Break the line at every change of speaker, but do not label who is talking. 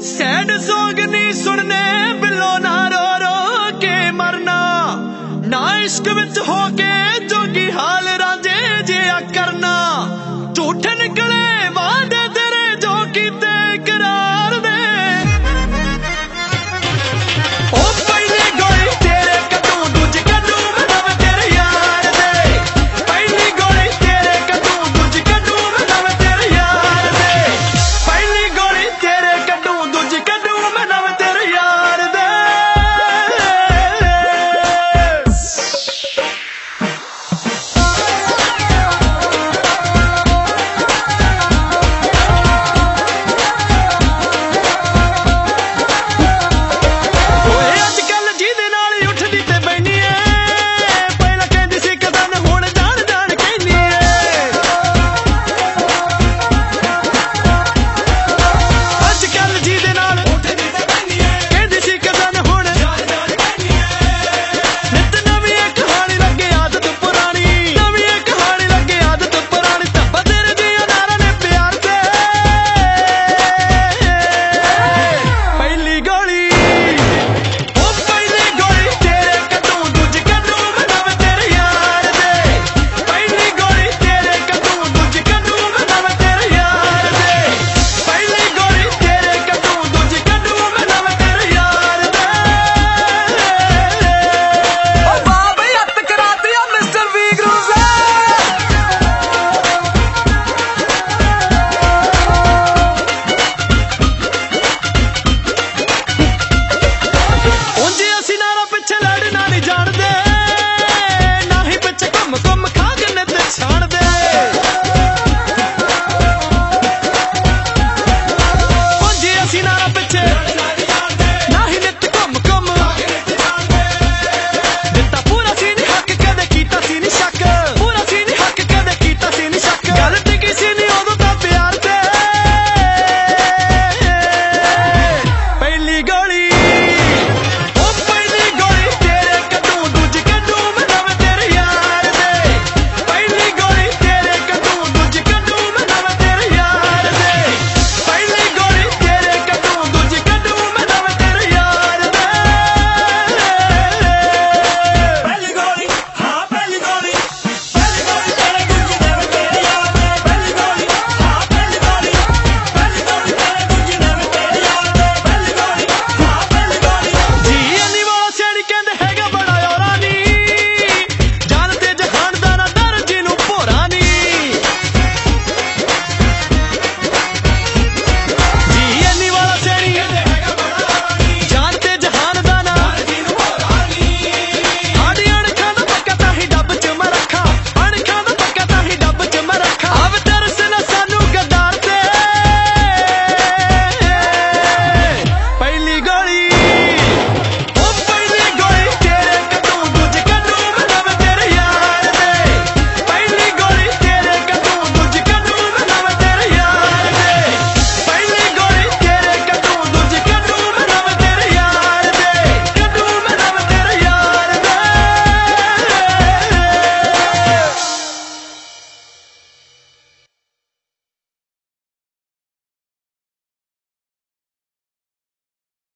Sad song नहीं सुनने below ना रो रो के मरना। ना इश्क विच हो